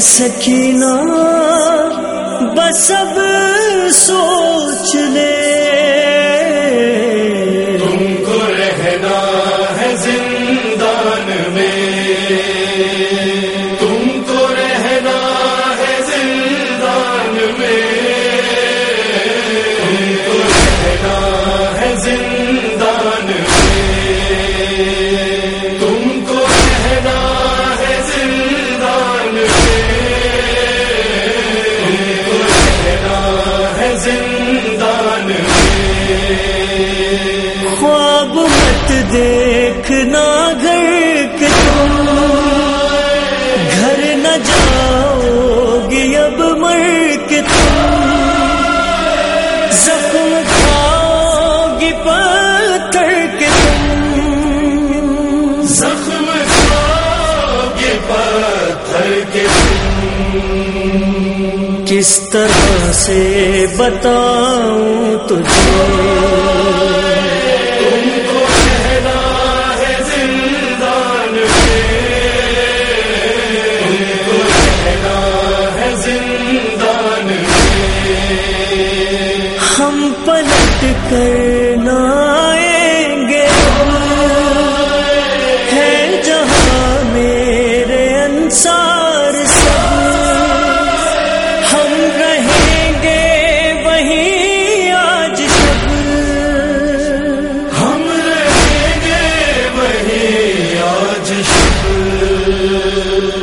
سکینہ بس اب سوچ لے دیکھنا گھر کے تم گھر نہ جاؤ گی اب مر کے تم زخم کھاؤ گے پتھر کے تم زخم کھاؤ گے پتھر کے تم کس طرح سے بتاؤں تجھے؟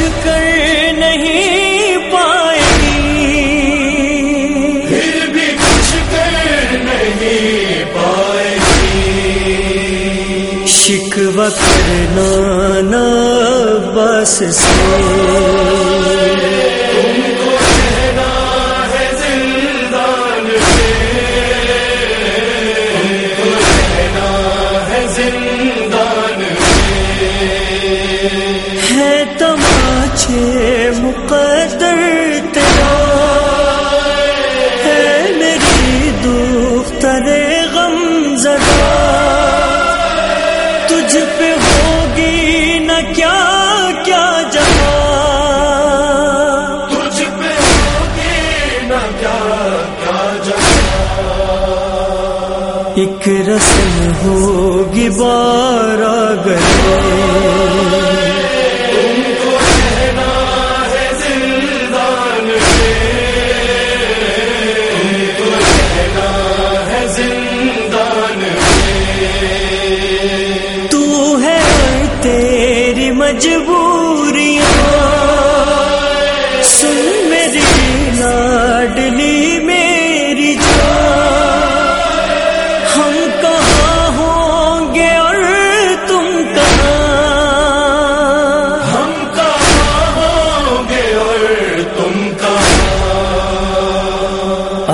کچھ نہیں پائی۔ پھر بھی کچھ نہیں پائی۔ شکوہ کرنا نا بس سے۔ ایک رسم ہوگی بارہ گئے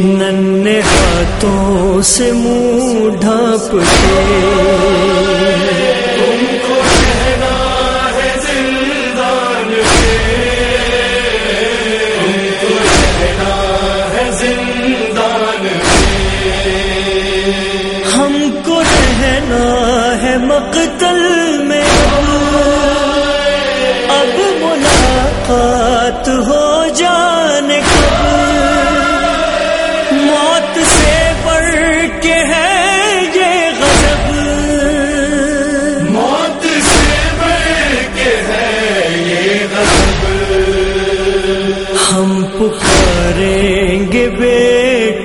نن ہاتھوں سے منہ ڈھانپ کے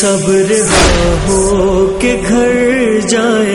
صبر ہو کے گھر جائے